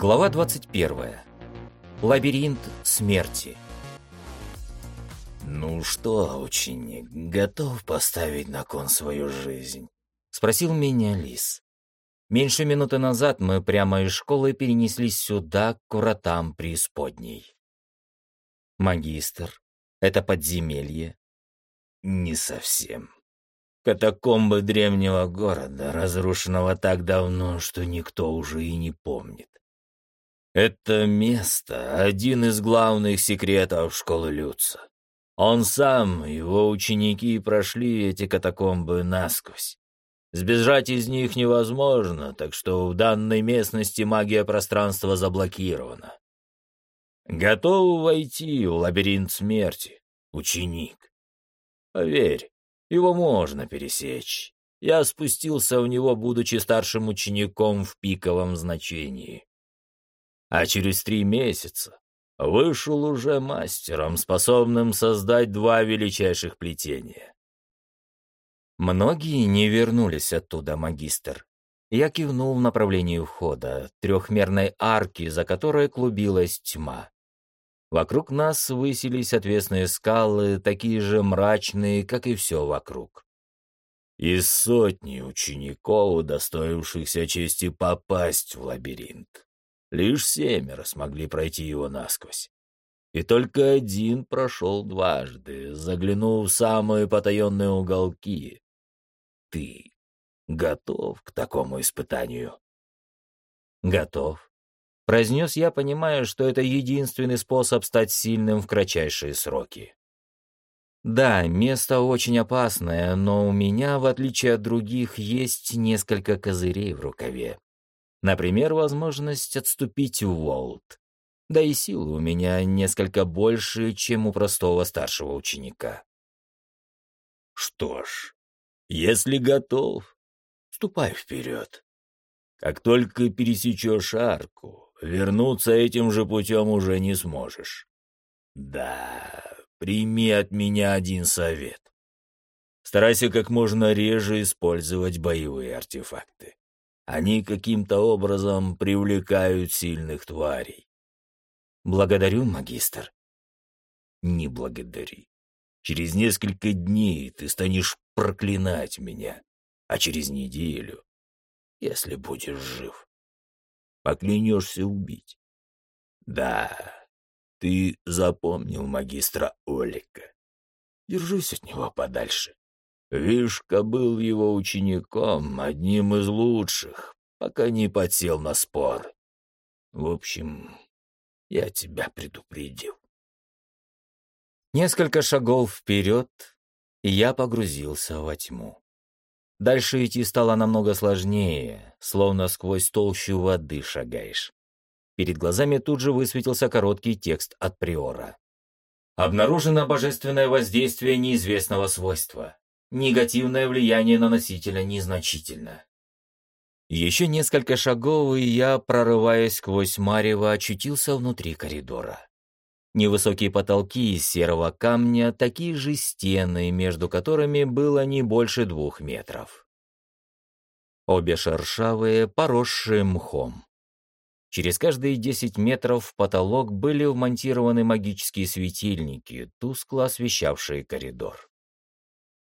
Глава 21. Лабиринт смерти. «Ну что, ученик, готов поставить на кон свою жизнь?» — спросил меня Лис. Меньше минуты назад мы прямо из школы перенеслись сюда, к вратам преисподней. Магистр, это подземелье? Не совсем. Катакомбы древнего города, разрушенного так давно, что никто уже и не помнит. Это место — один из главных секретов школы Люца. Он сам, его ученики прошли эти катакомбы насквозь. Сбежать из них невозможно, так что в данной местности магия пространства заблокирована. Готов войти в лабиринт смерти, ученик. Поверь, его можно пересечь. Я спустился в него, будучи старшим учеником в пиковом значении а через три месяца вышел уже мастером, способным создать два величайших плетения. Многие не вернулись оттуда, магистр. Я кивнул в направлении входа, трехмерной арки, за которой клубилась тьма. Вокруг нас высились отвесные скалы, такие же мрачные, как и все вокруг. Из сотни учеников, удостоившихся чести попасть в лабиринт, Лишь семеро смогли пройти его насквозь. И только один прошел дважды, заглянув в самые потаенные уголки. Ты готов к такому испытанию? Готов. Произнес я, понимая, что это единственный способ стать сильным в кратчайшие сроки. Да, место очень опасное, но у меня, в отличие от других, есть несколько козырей в рукаве. Например, возможность отступить в Волт. Да и силы у меня несколько больше, чем у простого старшего ученика. Что ж, если готов, ступай вперед. Как только пересечешь арку, вернуться этим же путем уже не сможешь. Да, прими от меня один совет. Старайся как можно реже использовать боевые артефакты. Они каким-то образом привлекают сильных тварей. Благодарю, магистр. Не благодари. Через несколько дней ты станешь проклинать меня, а через неделю, если будешь жив, поклянешься убить. Да, ты запомнил магистра Олика. Держись от него подальше. Вишка был его учеником, одним из лучших, пока не подсел на спор. В общем, я тебя предупредил. Несколько шагов вперед, и я погрузился во тьму. Дальше идти стало намного сложнее, словно сквозь толщу воды шагаешь. Перед глазами тут же высветился короткий текст от Приора. Обнаружено божественное воздействие неизвестного свойства негативное влияние на носителя незначительно. Еще несколько шагов, и я, прорываясь сквозь марево, очутился внутри коридора. Невысокие потолки из серого камня, такие же стены, между которыми было не больше двух метров. Обе шершавые, поросшие мхом. Через каждые десять метров в потолок были вмонтированы магические светильники, тускло освещавшие коридор.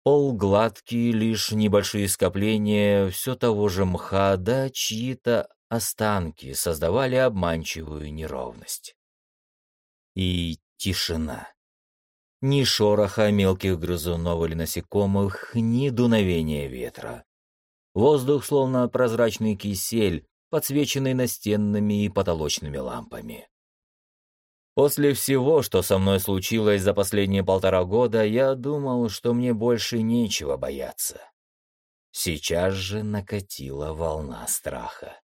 Пол гладкий, лишь небольшие скопления все того же мха, да чьи-то останки создавали обманчивую неровность. И тишина. Ни шороха мелких грызунов или насекомых, ни дуновения ветра. Воздух словно прозрачный кисель, подсвеченный настенными и потолочными лампами. После всего, что со мной случилось за последние полтора года, я думал, что мне больше нечего бояться. Сейчас же накатила волна страха.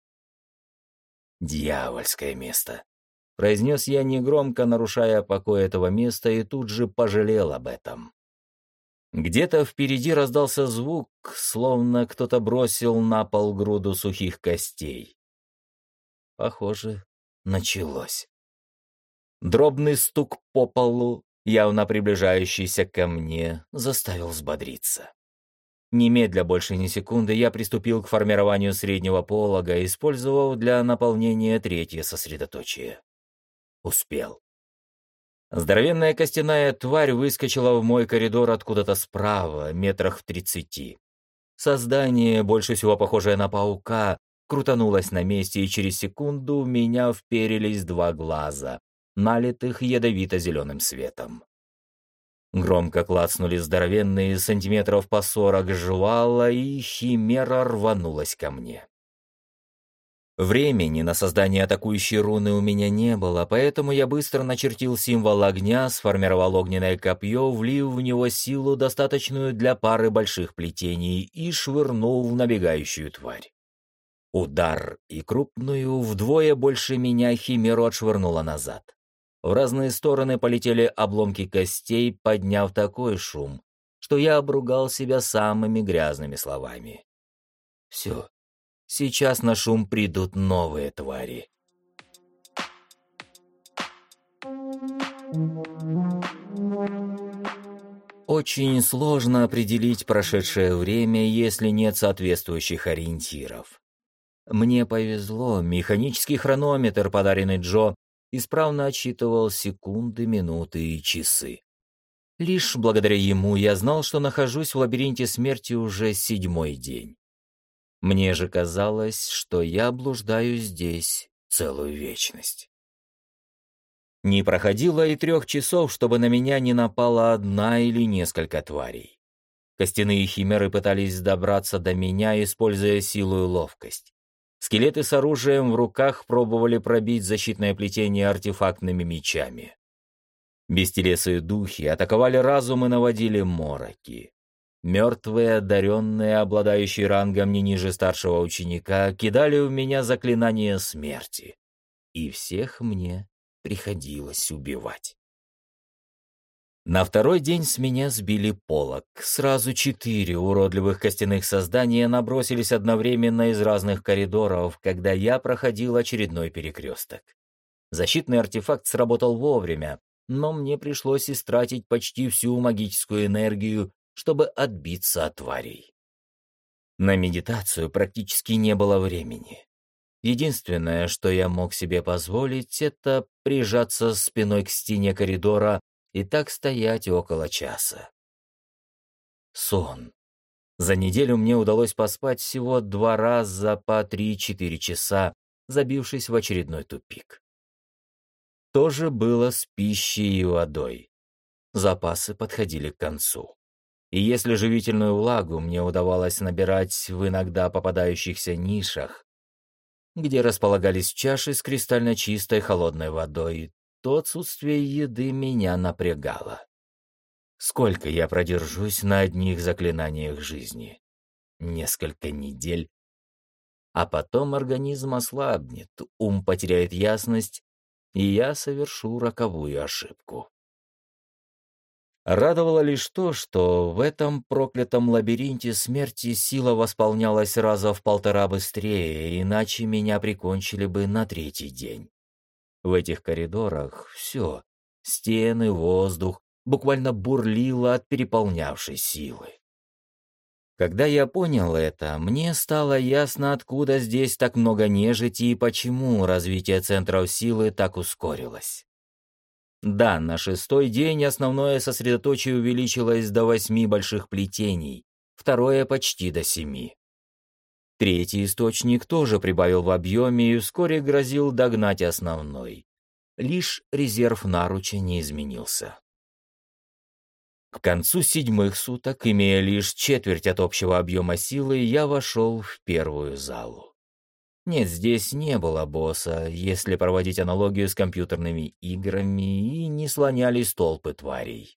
«Дьявольское место», — произнес я негромко, нарушая покой этого места, и тут же пожалел об этом. Где-то впереди раздался звук, словно кто-то бросил на пол груду сухих костей. Похоже, началось. Дробный стук по полу, явно приближающийся ко мне, заставил взбодриться. Немедля больше ни секунды я приступил к формированию среднего полога, использовав для наполнения третье сосредоточие. Успел. Здоровенная костяная тварь выскочила в мой коридор откуда-то справа, метрах в тридцати. Создание, больше всего похожее на паука, крутанулось на месте, и через секунду в меня вперились два глаза, налитых ядовито-зеленым светом. Громко клацнули здоровенные сантиметров по сорок жвала, и химера рванулась ко мне. Времени на создание атакующей руны у меня не было, поэтому я быстро начертил символ огня, сформировал огненное копье, влив в него силу, достаточную для пары больших плетений, и швырнул в набегающую тварь. Удар, и крупную, вдвое больше меня химеру отшвырнула назад. В разные стороны полетели обломки костей, подняв такой шум, что я обругал себя самыми грязными словами. Все, сейчас на шум придут новые твари. Очень сложно определить прошедшее время, если нет соответствующих ориентиров. Мне повезло, механический хронометр, подаренный Джо, исправно отсчитывал секунды, минуты и часы. Лишь благодаря ему я знал, что нахожусь в лабиринте смерти уже седьмой день. Мне же казалось, что я блуждаю здесь целую вечность. Не проходило и трех часов, чтобы на меня не напала одна или несколько тварей. Костяные химеры пытались добраться до меня, используя силу и ловкость. Скелеты с оружием в руках пробовали пробить защитное плетение артефактными мечами. Бестелесые духи атаковали разум и наводили мороки. Мертвые, одаренные, обладающие рангом не ниже старшего ученика, кидали в меня заклинания смерти. И всех мне приходилось убивать. На второй день с меня сбили полок. Сразу четыре уродливых костяных создания набросились одновременно из разных коридоров, когда я проходил очередной перекресток. Защитный артефакт сработал вовремя, но мне пришлось истратить почти всю магическую энергию, чтобы отбиться от тварей. На медитацию практически не было времени. Единственное, что я мог себе позволить, это прижаться спиной к стене коридора и так стоять около часа. Сон. За неделю мне удалось поспать всего два раза по три-четыре часа, забившись в очередной тупик. То же было с пищей и водой. Запасы подходили к концу. И если живительную влагу мне удавалось набирать в иногда попадающихся нишах, где располагались чаши с кристально чистой холодной водой, то отсутствие еды меня напрягало. Сколько я продержусь на одних заклинаниях жизни? Несколько недель. А потом организм ослабнет, ум потеряет ясность, и я совершу роковую ошибку. Радовало лишь то, что в этом проклятом лабиринте смерти сила восполнялась раза в полтора быстрее, иначе меня прикончили бы на третий день. В этих коридорах все — стены, воздух — буквально бурлило от переполнявшей силы. Когда я понял это, мне стало ясно, откуда здесь так много нежити и почему развитие центров силы так ускорилось. Да, на шестой день основное сосредоточие увеличилось до восьми больших плетений, второе почти до семи. Третий источник тоже прибавил в объеме и вскоре грозил догнать основной. Лишь резерв наруча не изменился. К концу седьмых суток, имея лишь четверть от общего объема силы, я вошел в первую залу. Нет, здесь не было босса, если проводить аналогию с компьютерными играми, и не слонялись толпы тварей.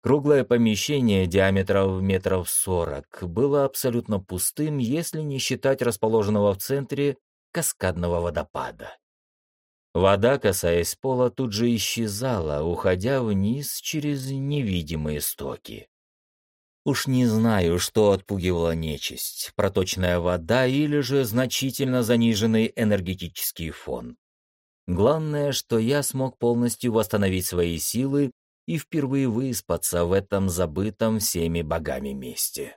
Круглое помещение диаметром метров сорок было абсолютно пустым, если не считать расположенного в центре каскадного водопада. Вода, касаясь пола, тут же исчезала, уходя вниз через невидимые стоки. Уж не знаю, что отпугивала нечисть, проточная вода или же значительно заниженный энергетический фон. Главное, что я смог полностью восстановить свои силы и впервые выспаться в этом забытом всеми богами месте.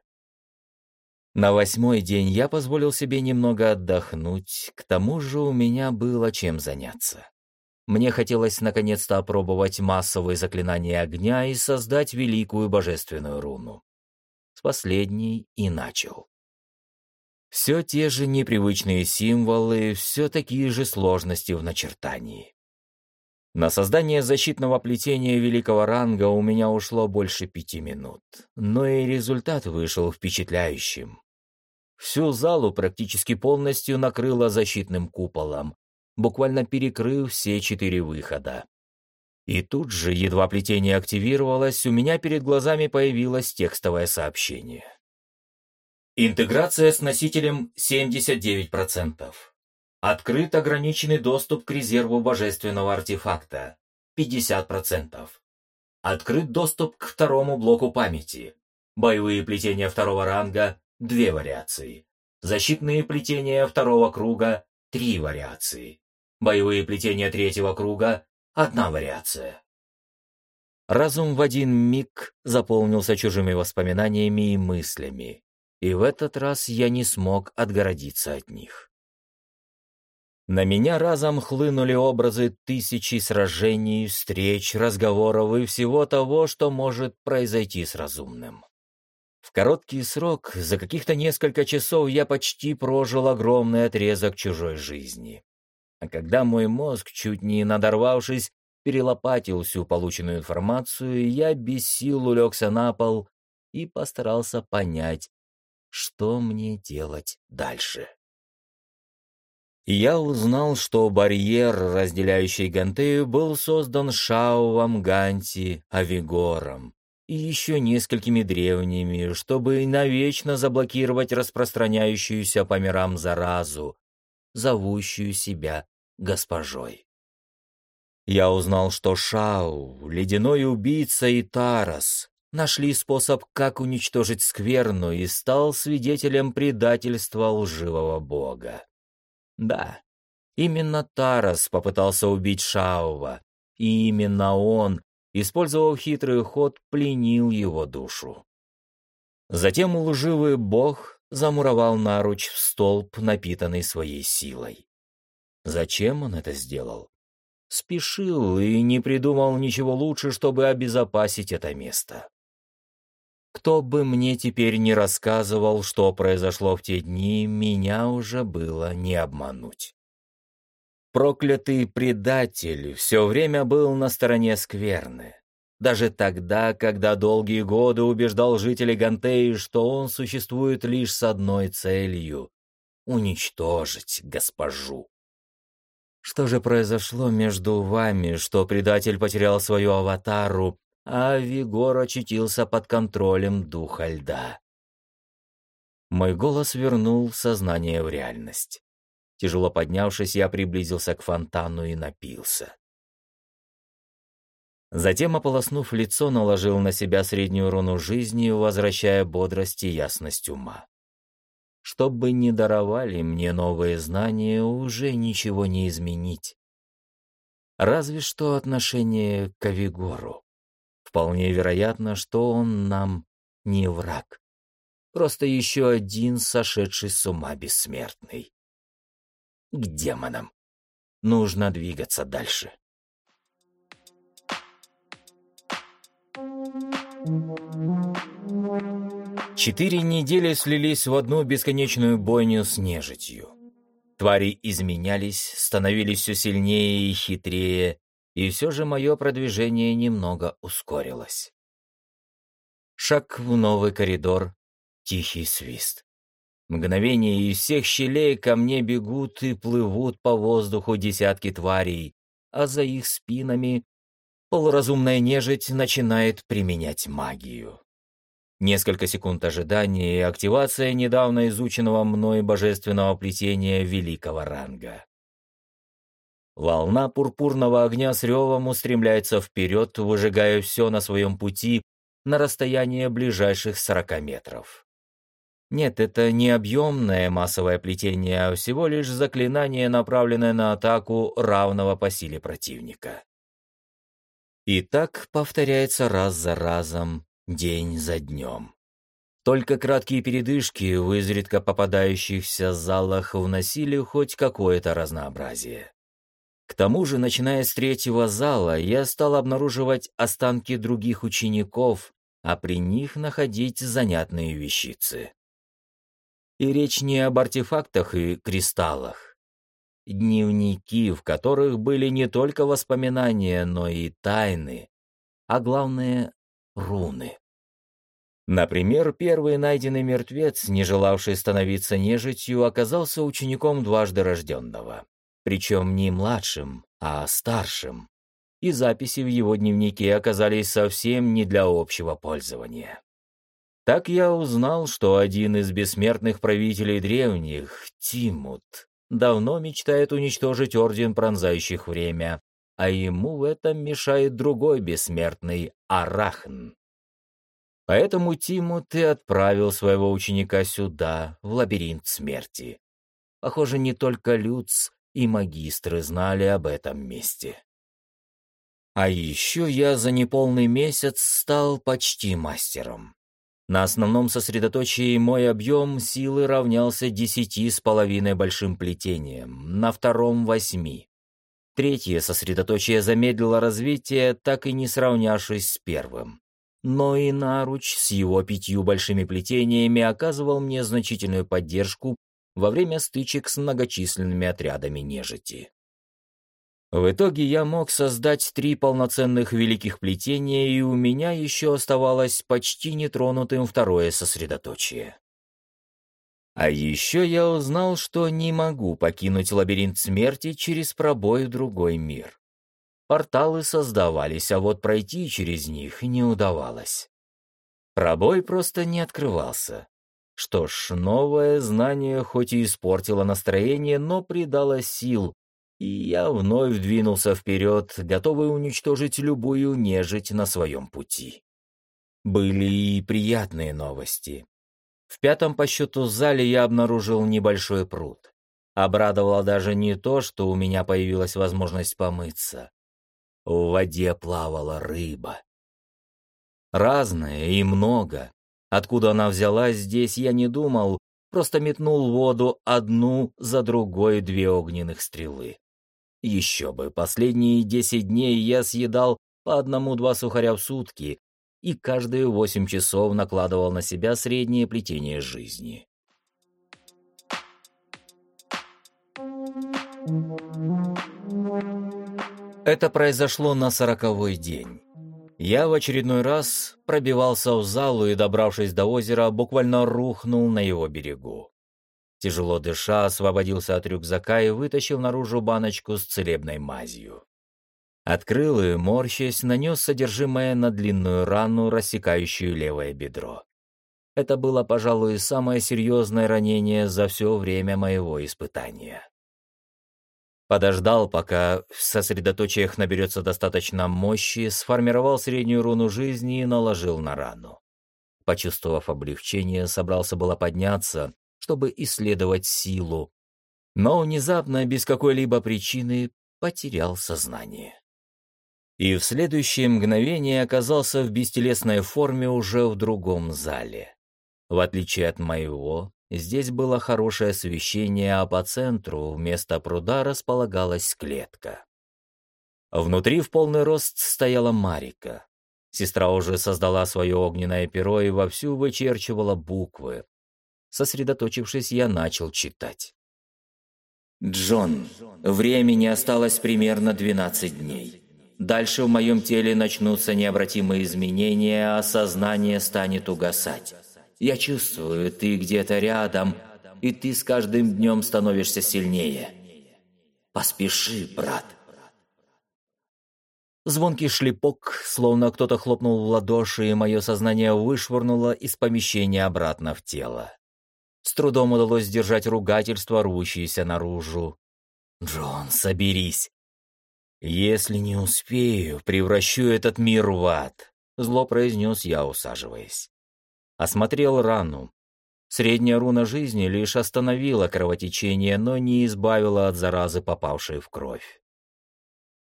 На восьмой день я позволил себе немного отдохнуть, к тому же у меня было чем заняться. Мне хотелось наконец-то опробовать массовые заклинания огня и создать великую божественную руну. С последней и начал. Все те же непривычные символы, все такие же сложности в начертании. На создание защитного плетения великого ранга у меня ушло больше пяти минут, но и результат вышел впечатляющим. Всю залу практически полностью накрыло защитным куполом, буквально перекрыв все четыре выхода. И тут же, едва плетение активировалось, у меня перед глазами появилось текстовое сообщение. Интеграция с носителем 79%. Открыт ограниченный доступ к резерву божественного артефакта 50%. Открыт доступ к второму блоку памяти. Боевые плетения второго ранга – две вариации. Защитные плетения второго круга – три вариации. Боевые плетения третьего круга – одна вариация. Разум в один миг заполнился чужими воспоминаниями и мыслями и в этот раз я не смог отгородиться от них. На меня разом хлынули образы тысячи сражений, встреч, разговоров и всего того, что может произойти с разумным. В короткий срок, за каких-то несколько часов, я почти прожил огромный отрезок чужой жизни. А когда мой мозг, чуть не надорвавшись, перелопатил всю полученную информацию, я без сил улегся на пол и постарался понять, что мне делать дальше. Я узнал, что барьер, разделяющий Гантею, был создан Шаувом, Ганти, Авигором и еще несколькими древними, чтобы навечно заблокировать распространяющуюся по мирам заразу, зовущую себя госпожой. Я узнал, что Шау, ледяной убийца и Тарас, нашли способ, как уничтожить скверну, и стал свидетелем предательства лживого бога. Да, именно Тарас попытался убить Шаува, и именно он, использовав хитрый ход, пленил его душу. Затем лживый бог замуровал наруч в столб, напитанный своей силой. Зачем он это сделал? Спешил и не придумал ничего лучше, чтобы обезопасить это место. Кто бы мне теперь не рассказывал, что произошло в те дни, меня уже было не обмануть. Проклятый предатель все время был на стороне скверны. Даже тогда, когда долгие годы убеждал жителей Гантеи, что он существует лишь с одной целью — уничтожить госпожу. Что же произошло между вами, что предатель потерял свою аватару, а Вигор очутился под контролем духа льда. Мой голос вернул сознание в реальность. Тяжело поднявшись, я приблизился к фонтану и напился. Затем, ополоснув лицо, наложил на себя среднюю руну жизни, возвращая бодрость и ясность ума. Что бы ни даровали мне новые знания, уже ничего не изменить. Разве что отношение к Авигору. Вполне вероятно, что он нам не враг. Просто еще один сошедший с ума бессмертный. К демонам. Нужно двигаться дальше. Четыре недели слились в одну бесконечную бойню с нежитью. Твари изменялись, становились все сильнее и хитрее, и все же мое продвижение немного ускорилось. Шаг в новый коридор, тихий свист. Мгновение из всех щелей ко мне бегут и плывут по воздуху десятки тварей, а за их спинами полуразумная нежить начинает применять магию. Несколько секунд ожидания и активация недавно изученного мной божественного плетения великого ранга. Волна пурпурного огня с ревом устремляется вперед, выжигая все на своем пути на расстояние ближайших 40 метров. Нет, это не объемное массовое плетение, а всего лишь заклинание, направленное на атаку равного по силе противника. И так повторяется раз за разом, день за днем. Только краткие передышки в изредка попадающихся залах вносили хоть какое-то разнообразие. К тому же, начиная с третьего зала, я стал обнаруживать останки других учеников, а при них находить занятные вещицы. И речь не об артефактах и кристаллах. Дневники, в которых были не только воспоминания, но и тайны, а главное — руны. Например, первый найденный мертвец, не желавший становиться нежитью, оказался учеником дважды рожденного. Причем не младшим, а старшим. И записи в его дневнике оказались совсем не для общего пользования. Так я узнал, что один из бессмертных правителей древних, Тимут, давно мечтает уничтожить Орден Пронзающих Время, а ему в этом мешает другой бессмертный Арахн. Поэтому Тиму ты отправил своего ученика сюда, в лабиринт смерти. Похоже, не только Люц и магистры знали об этом месте. А еще я за неполный месяц стал почти мастером. На основном сосредоточии мой объем силы равнялся десяти с половиной большим плетением, на втором — восьми. Третье сосредоточие замедлило развитие, так и не сравнявшись с первым но и наруч с его пятью большими плетениями оказывал мне значительную поддержку во время стычек с многочисленными отрядами нежити. В итоге я мог создать три полноценных великих плетения, и у меня еще оставалось почти нетронутым второе сосредоточие. А еще я узнал, что не могу покинуть лабиринт смерти через пробой в другой мир. Порталы создавались, а вот пройти через них не удавалось. Пробой просто не открывался. Что ж, новое знание хоть и испортило настроение, но придало сил, и я вновь двинулся вперед, готовый уничтожить любую нежить на своем пути. Были и приятные новости. В пятом по счету зале я обнаружил небольшой пруд. Обрадовало даже не то, что у меня появилась возможность помыться. В воде плавала рыба. Разная и много. Откуда она взялась здесь, я не думал, просто метнул воду одну за другой две огненных стрелы. Еще бы, последние десять дней я съедал по одному-два сухаря в сутки и каждые восемь часов накладывал на себя среднее плетение жизни. Это произошло на сороковой день. Я в очередной раз пробивался в залу и, добравшись до озера, буквально рухнул на его берегу. Тяжело дыша, освободился от рюкзака и вытащил наружу баночку с целебной мазью. Открыл и, морщась, нанес содержимое на длинную рану, рассекающую левое бедро. Это было, пожалуй, самое серьезное ранение за все время моего испытания. Подождал, пока в сосредоточиях наберется достаточно мощи, сформировал среднюю руну жизни и наложил на рану. Почувствовав облегчение, собрался было подняться, чтобы исследовать силу, но внезапно, без какой-либо причины, потерял сознание. И в следующее мгновение оказался в бестелесной форме уже в другом зале. В отличие от моего, Здесь было хорошее освещение, а по центру вместо пруда располагалась клетка. Внутри в полный рост стояла Марика. Сестра уже создала свое огненное перо и вовсю вычерчивала буквы. Сосредоточившись, я начал читать. «Джон, времени осталось примерно 12 дней. Дальше в моем теле начнутся необратимые изменения, а сознание станет угасать. Я чувствую, ты где-то рядом, и ты с каждым днем становишься сильнее. Поспеши, брат. Звонкий шлепок, словно кто-то хлопнул в ладоши, и мое сознание вышвырнуло из помещения обратно в тело. С трудом удалось сдержать ругательство, рвущееся наружу. «Джон, соберись!» «Если не успею, превращу этот мир в ад», — зло произнес я, усаживаясь. Осмотрел рану. Средняя руна жизни лишь остановила кровотечение, но не избавила от заразы, попавшей в кровь.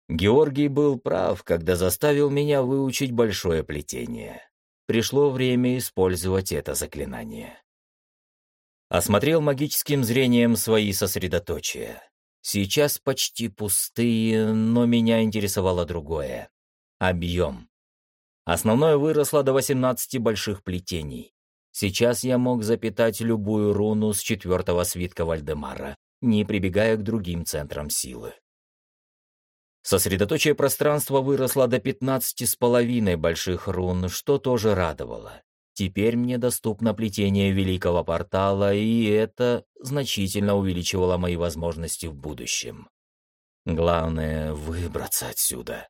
Георгий был прав, когда заставил меня выучить большое плетение. пришло время использовать это заклинание. Осмотрел магическим зрением свои сосредоточия. Сейчас почти пустые, но меня интересовало другое. Объем. Основное выросло до 18 больших плетений. Сейчас я мог запитать любую руну с четвертого свитка Вальдемара, не прибегая к другим центрам силы. Сосредоточие пространства выросло до 15 с половиной больших рун, что тоже радовало. Теперь мне доступно плетение Великого Портала, и это значительно увеличивало мои возможности в будущем. Главное — выбраться отсюда.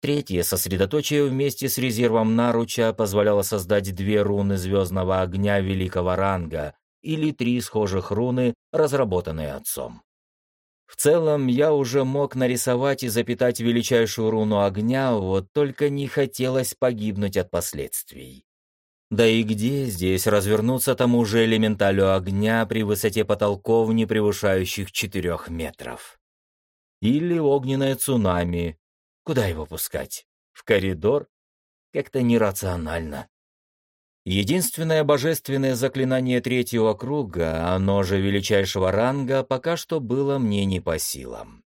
Третье сосредоточие вместе с резервом наруча позволяло создать две руны звездного огня великого ранга или три схожих руны, разработанные отцом. В целом, я уже мог нарисовать и запитать величайшую руну огня, вот только не хотелось погибнуть от последствий. Да и где здесь развернуться тому же элементалю огня при высоте потолков, не превышающих четырех метров? Или огненное цунами. Куда его пускать? В коридор? Как-то нерационально. Единственное божественное заклинание третьего круга, оно же величайшего ранга, пока что было мне не по силам.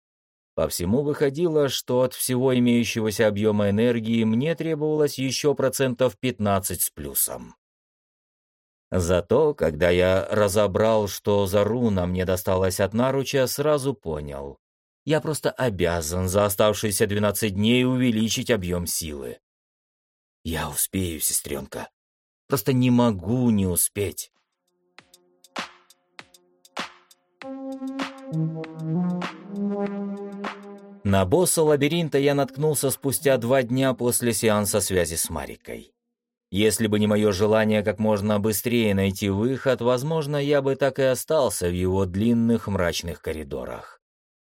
По всему выходило, что от всего имеющегося объема энергии мне требовалось еще процентов 15 с плюсом. Зато, когда я разобрал, что за руна мне досталась от наруча, сразу понял. Я просто обязан за оставшиеся 12 дней увеличить объем силы. Я успею, сестренка. Просто не могу не успеть. На босса лабиринта я наткнулся спустя два дня после сеанса связи с Марикой. Если бы не мое желание как можно быстрее найти выход, возможно, я бы так и остался в его длинных мрачных коридорах.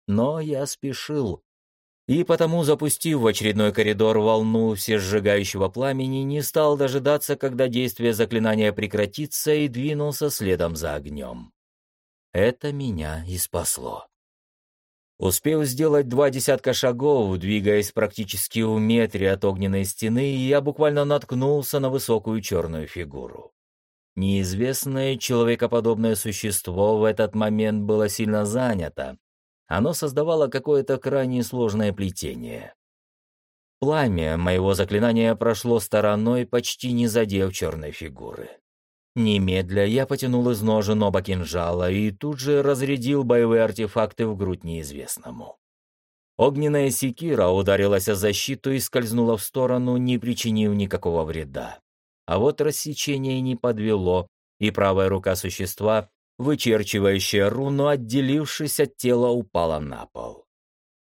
Но я спешил, и потому, запустив в очередной коридор волну всесжигающего пламени, не стал дожидаться, когда действие заклинания прекратится, и двинулся следом за огнем. Это меня и спасло. Успев сделать два десятка шагов, двигаясь практически в метре от огненной стены, я буквально наткнулся на высокую черную фигуру. Неизвестное человекоподобное существо в этот момент было сильно занято, оно создавало какое-то крайне сложное плетение. Пламя моего заклинания прошло стороной, почти не задев черной фигуры. Немедля я потянул из ножен оба кинжала и тут же разрядил боевые артефакты в грудь неизвестному. Огненная секира ударилась о защиту и скользнула в сторону, не причинив никакого вреда. А вот рассечение не подвело, и правая рука существа вычерчивающая руну, отделившись от тела, упала на пол.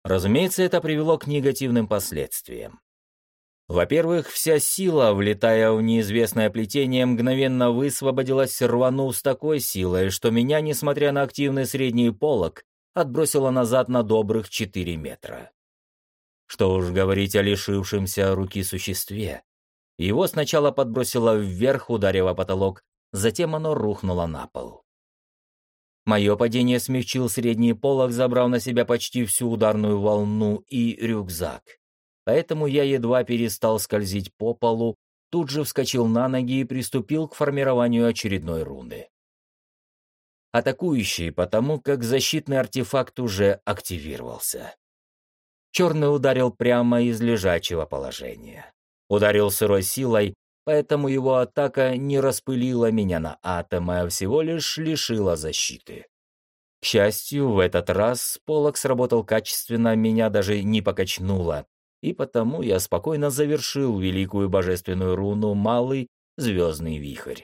Разумеется, это привело к негативным последствиям. Во-первых, вся сила, влетая в неизвестное плетение, мгновенно высвободилась, рванув с такой силой, что меня, несмотря на активный средний полог, отбросило назад на добрых 4 метра. Что уж говорить о лишившемся руки существе. Его сначала подбросило вверх, ударив потолок, затем оно рухнуло на пол. Мое падение смягчил средний полог, забрав на себя почти всю ударную волну и рюкзак. Поэтому я едва перестал скользить по полу, тут же вскочил на ноги и приступил к формированию очередной руны. Атакующий, потому как защитный артефакт уже активировался. Черный ударил прямо из лежачего положения. Ударил сырой силой, поэтому его атака не распылила меня на атомы, а всего лишь лишила защиты. К счастью, в этот раз полок сработал качественно, меня даже не покачнуло, и потому я спокойно завершил великую божественную руну «Малый звездный вихрь».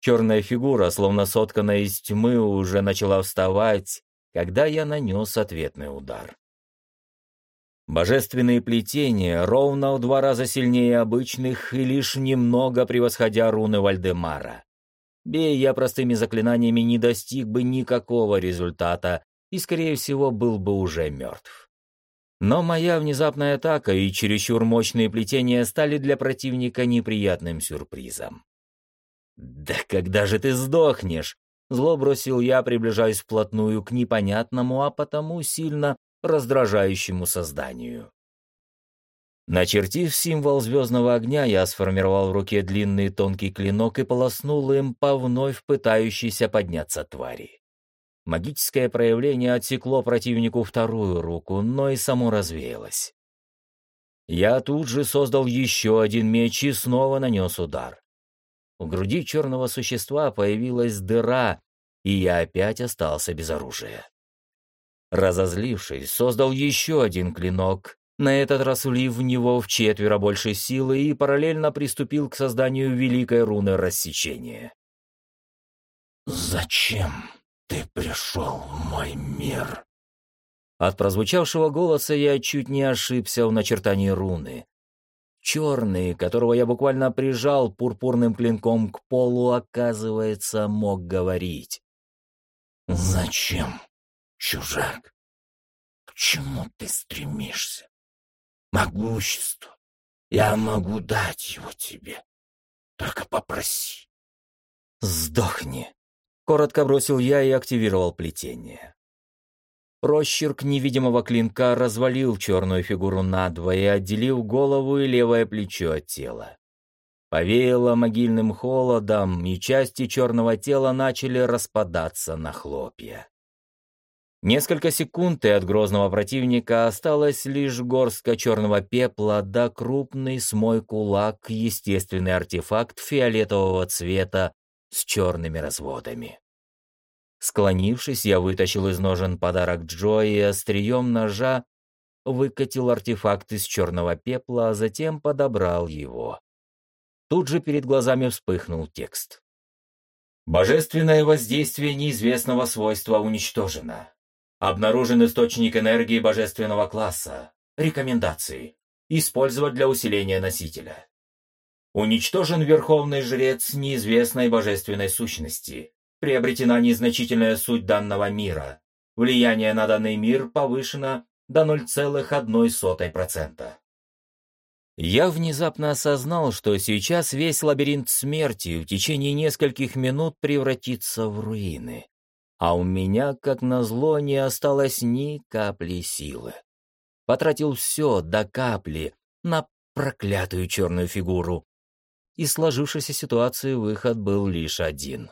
Черная фигура, словно сотканная из тьмы, уже начала вставать, когда я нанес ответный удар. Божественные плетения ровно в два раза сильнее обычных и лишь немного превосходя руны Вальдемара. Бей я простыми заклинаниями не достиг бы никакого результата и, скорее всего, был бы уже мертв. Но моя внезапная атака и чересчур мощные плетения стали для противника неприятным сюрпризом. «Да когда же ты сдохнешь?» Зло бросил я, приближаясь вплотную к непонятному, а потому сильно раздражающему созданию. Начертив символ звездного огня, я сформировал в руке длинный тонкий клинок и полоснул им по вновь пытающейся подняться твари. Магическое проявление отсекло противнику вторую руку, но и само развеялось. Я тут же создал еще один меч и снова нанес удар. У груди черного существа появилась дыра, и я опять остался без оружия. Разозлившись, создал еще один клинок, на этот раз влив в него в четверо больше силы и параллельно приступил к созданию великой руны рассечения. «Зачем ты пришел в мой мир?» От прозвучавшего голоса я чуть не ошибся в начертании руны. Черный, которого я буквально прижал пурпурным клинком к полу, оказывается, мог говорить. «Зачем, чужак? К чему ты стремишься? Могущество. Я могу дать его тебе. Только попроси». «Сдохни!» — коротко бросил я и активировал плетение. Прощерк невидимого клинка развалил черную фигуру надвое, отделив голову и левое плечо от тела. Повеяло могильным холодом, и части черного тела начали распадаться на хлопья. Несколько секунд, и от грозного противника осталась лишь горстка черного пепла да крупный смой кулак, естественный артефакт фиолетового цвета с черными разводами. Склонившись, я вытащил из ножен подарок Джо и острием ножа выкатил артефакт из черного пепла, а затем подобрал его. Тут же перед глазами вспыхнул текст. Божественное воздействие неизвестного свойства уничтожено. Обнаружен источник энергии божественного класса. Рекомендации. Использовать для усиления носителя. Уничтожен верховный жрец неизвестной божественной сущности приобретена незначительная суть данного мира. Влияние на данный мир повышено до 0,1%. Я внезапно осознал, что сейчас весь лабиринт смерти в течение нескольких минут превратится в руины. А у меня, как назло, не осталось ни капли силы. Потратил все до капли на проклятую черную фигуру. Из сложившейся ситуации выход был лишь один.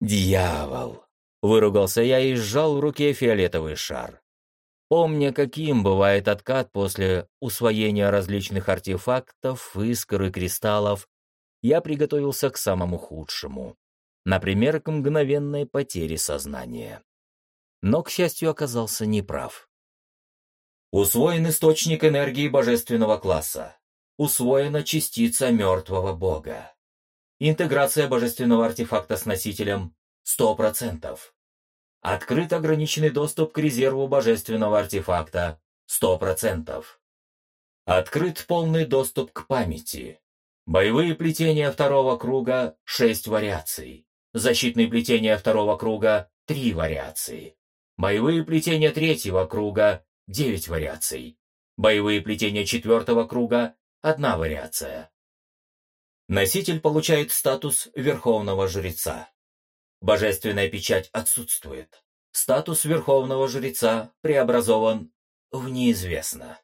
«Дьявол!» — выругался я и сжал в руке фиолетовый шар. Помня, каким бывает откат после усвоения различных артефактов, искр и кристаллов, я приготовился к самому худшему. Например, к мгновенной потере сознания. Но, к счастью, оказался неправ. Усвоен источник энергии божественного класса. Усвоена частица мертвого бога. Интеграция божественного артефакта с носителем 100%. Открыт ограниченный доступ к резерву божественного артефакта 100%. Открыт полный доступ к памяти. Боевые плетения второго круга 6 вариаций. Защитные плетения второго круга 3 вариации. Боевые плетения третьего круга 9 вариаций. Боевые плетения четвертого круга 1 вариация. Носитель получает статус Верховного Жреца. Божественная печать отсутствует. Статус Верховного Жреца преобразован в неизвестно.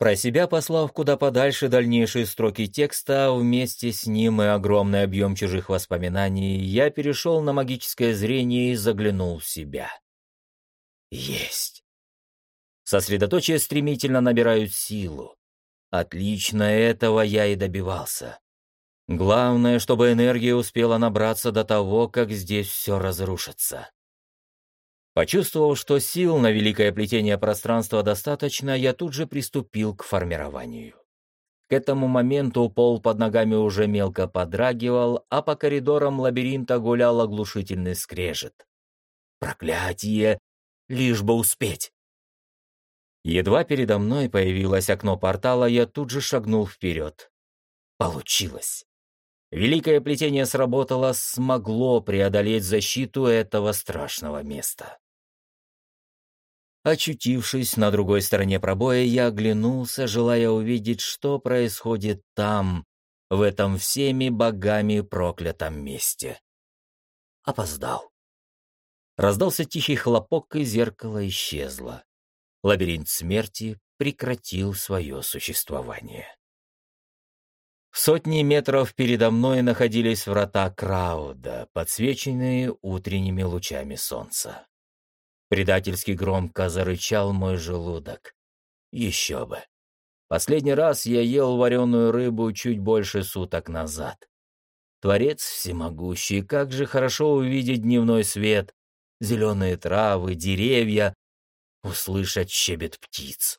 Про себя послав куда подальше дальнейшие строки текста, а вместе с ним и огромный объем чужих воспоминаний, я перешел на магическое зрение и заглянул в себя. Есть. Сосредоточие стремительно набирают силу. Отлично, этого я и добивался. Главное, чтобы энергия успела набраться до того, как здесь все разрушится. Почувствовав, что сил на великое плетение пространства достаточно, я тут же приступил к формированию. К этому моменту пол под ногами уже мелко подрагивал, а по коридорам лабиринта гулял оглушительный скрежет. Проклятие! Лишь бы успеть! Едва передо мной появилось окно портала, я тут же шагнул вперед. Получилось. Великое плетение сработало, смогло преодолеть защиту этого страшного места. Очутившись на другой стороне пробоя, я оглянулся, желая увидеть, что происходит там, в этом всеми богами проклятом месте. Опоздал. Раздался тихий хлопок, и зеркало исчезло. Лабиринт смерти прекратил свое существование. Сотни метров передо мной находились врата Крауда, подсвеченные утренними лучами солнца. Предательски громко зарычал мой желудок. Еще бы. Последний раз я ел вареную рыбу чуть больше суток назад. Творец всемогущий, как же хорошо увидеть дневной свет, зеленые травы, деревья, услышать щебет птиц.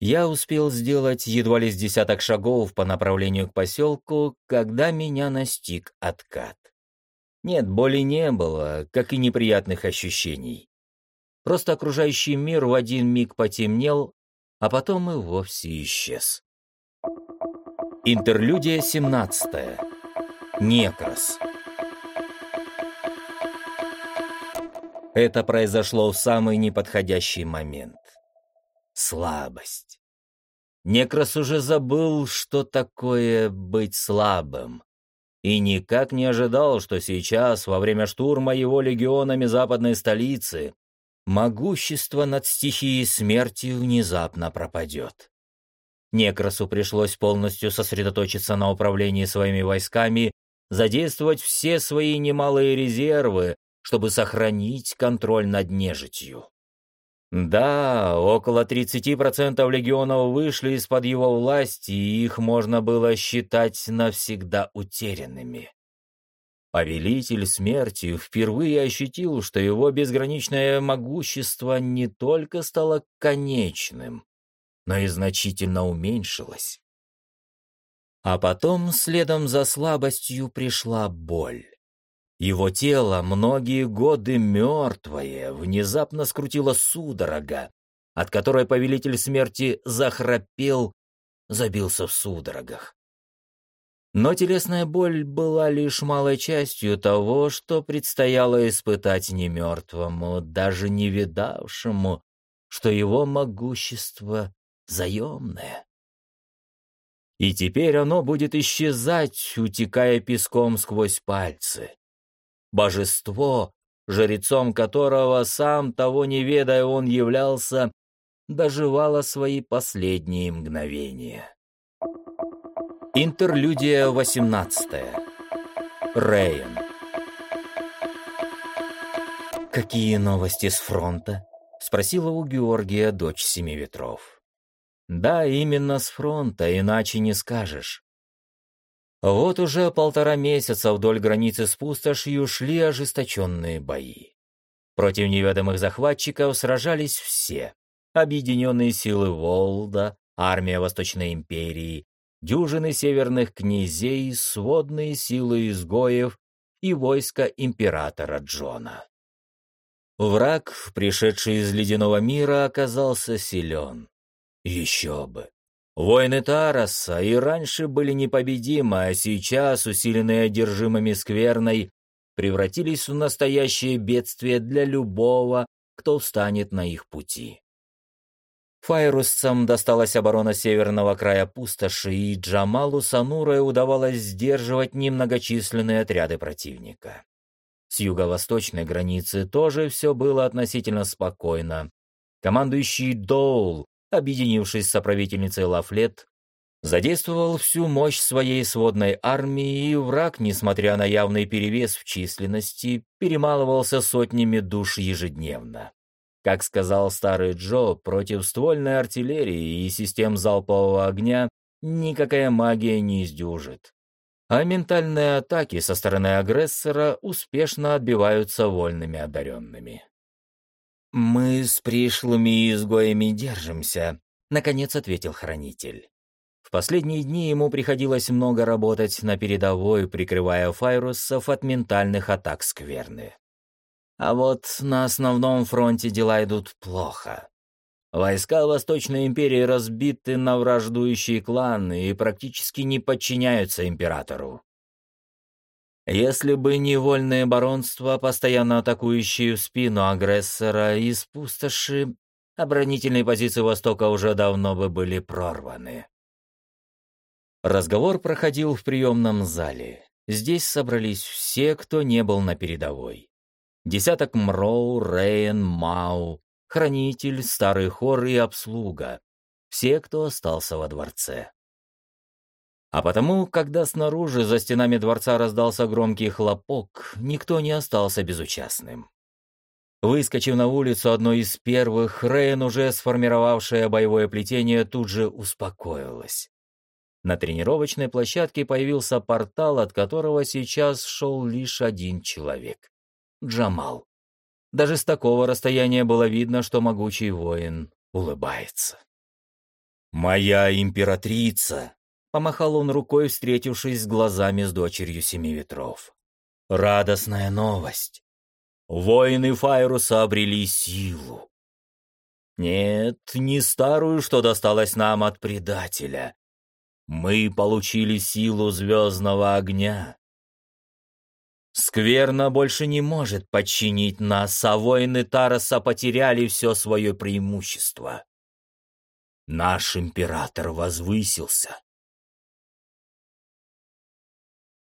Я успел сделать едва ли с десяток шагов по направлению к поселку, когда меня настиг откат. Нет, боли не было, как и неприятных ощущений. Просто окружающий мир в один миг потемнел, а потом и вовсе исчез. Интерлюдия 17. Некрас. Это произошло в самый неподходящий момент слабость. Некрас уже забыл, что такое быть слабым, и никак не ожидал, что сейчас, во время штурма его легионами западной столицы, могущество над стихией смерти внезапно пропадет. Некрасу пришлось полностью сосредоточиться на управлении своими войсками, задействовать все свои немалые резервы, чтобы сохранить контроль над нежитью. Да, около 30% легионов вышли из-под его власти, и их можно было считать навсегда утерянными. Повелитель смерти впервые ощутил, что его безграничное могущество не только стало конечным, но и значительно уменьшилось. А потом, следом за слабостью, пришла боль. Его тело, многие годы мертвое, внезапно скрутило судорога, от которой повелитель смерти захрапел, забился в судорогах. Но телесная боль была лишь малой частью того, что предстояло испытать немертвому, даже не видавшему, что его могущество заемное. И теперь оно будет исчезать, утекая песком сквозь пальцы божество, жрецом которого, сам того не ведая, он являлся, доживало свои последние мгновения. Интерлюдия 18. Рейн. «Какие новости с фронта?» — спросила у Георгия дочь Семи Ветров. «Да, именно с фронта, иначе не скажешь. Вот уже полтора месяца вдоль границы с пустошью шли ожесточенные бои. Против неведомых захватчиков сражались все. Объединенные силы Волда, армия Восточной империи, дюжины северных князей, сводные силы изгоев и войско императора Джона. Враг, пришедший из ледяного мира, оказался силен. Еще бы. Воины Тараса и раньше были непобедимы, а сейчас, усиленные одержимыми скверной, превратились в настоящее бедствие для любого, кто встанет на их пути. Файрусцам досталась оборона северного края пустоши, и Джамалу Санура удавалось сдерживать немногочисленные отряды противника. С юго-восточной границы тоже все было относительно спокойно. Командующий Доул объединившись с соправительницей Лафлет, задействовал всю мощь своей сводной армии, и враг, несмотря на явный перевес в численности, перемалывался сотнями душ ежедневно. Как сказал старый Джо, против ствольной артиллерии и систем залпового огня никакая магия не издюжит. А ментальные атаки со стороны агрессора успешно отбиваются вольными одаренными. «Мы с пришлыми изгоями держимся», — наконец ответил хранитель. В последние дни ему приходилось много работать на передовой, прикрывая файрусов от ментальных атак скверны. А вот на основном фронте дела идут плохо. Войска Восточной империи разбиты на враждующие кланы и практически не подчиняются императору. Если бы не вольное баронство, постоянно атакующие в спину агрессора из пустоши, оборонительные позиции Востока уже давно бы были прорваны. Разговор проходил в приемном зале. Здесь собрались все, кто не был на передовой. Десяток Мроу, Рейн, Мау, хранитель, старый хор и обслуга. Все, кто остался во дворце. А потому, когда снаружи за стенами дворца раздался громкий хлопок, никто не остался безучастным. Выскочив на улицу одной из первых, Рейн, уже сформировавшая боевое плетение, тут же успокоилась. На тренировочной площадке появился портал, от которого сейчас шел лишь один человек — Джамал. Даже с такого расстояния было видно, что могучий воин улыбается. «Моя императрица!» — помахал он рукой, встретившись глазами с дочерью Семи Ветров. «Радостная новость! Воины Файруса обрели силу. Нет, не старую, что досталось нам от предателя. Мы получили силу звездного огня. Скверно больше не может подчинить нас, а воины Тараса потеряли все свое преимущество. Наш император возвысился.